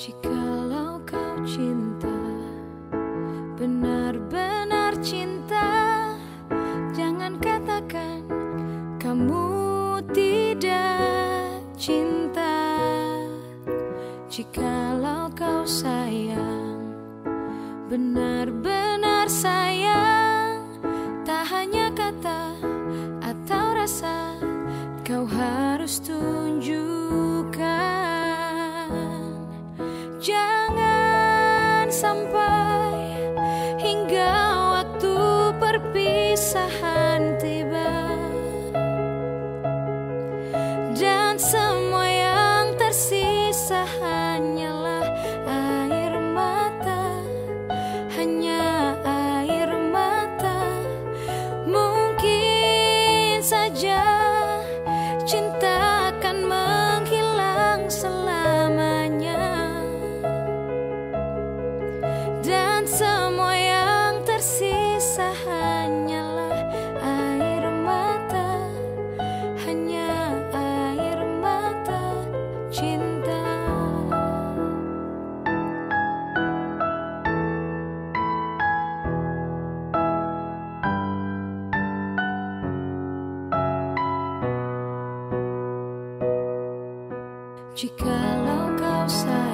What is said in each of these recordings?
Jikalau kau cinta Benar-benar cinta Jangan katakan Kamu tidak cinta. Jikalau kau sayang Benar-benar sampai hingga waktu perpisahan tiba. Dan semua yang tersisa hanyalah air mata hanya air mata. Mungkin saja Jikalau kau sayang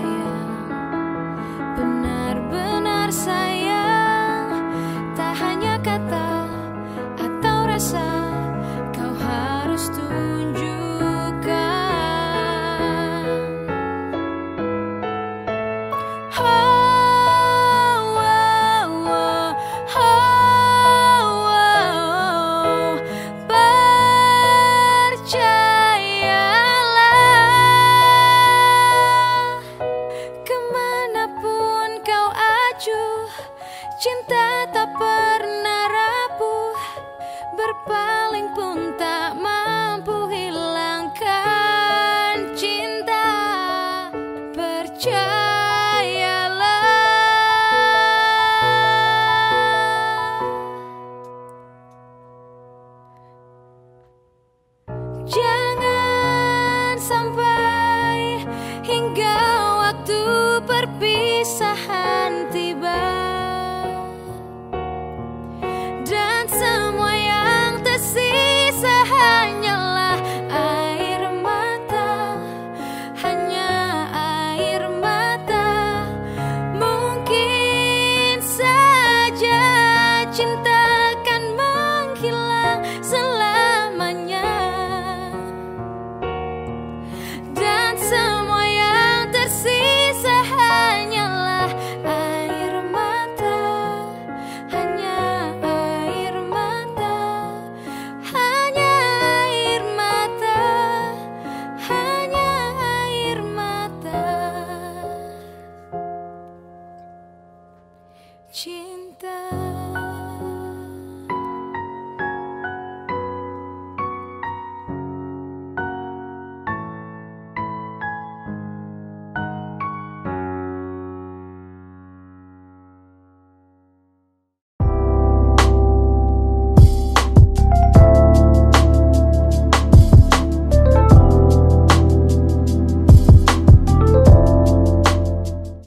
Cinta chill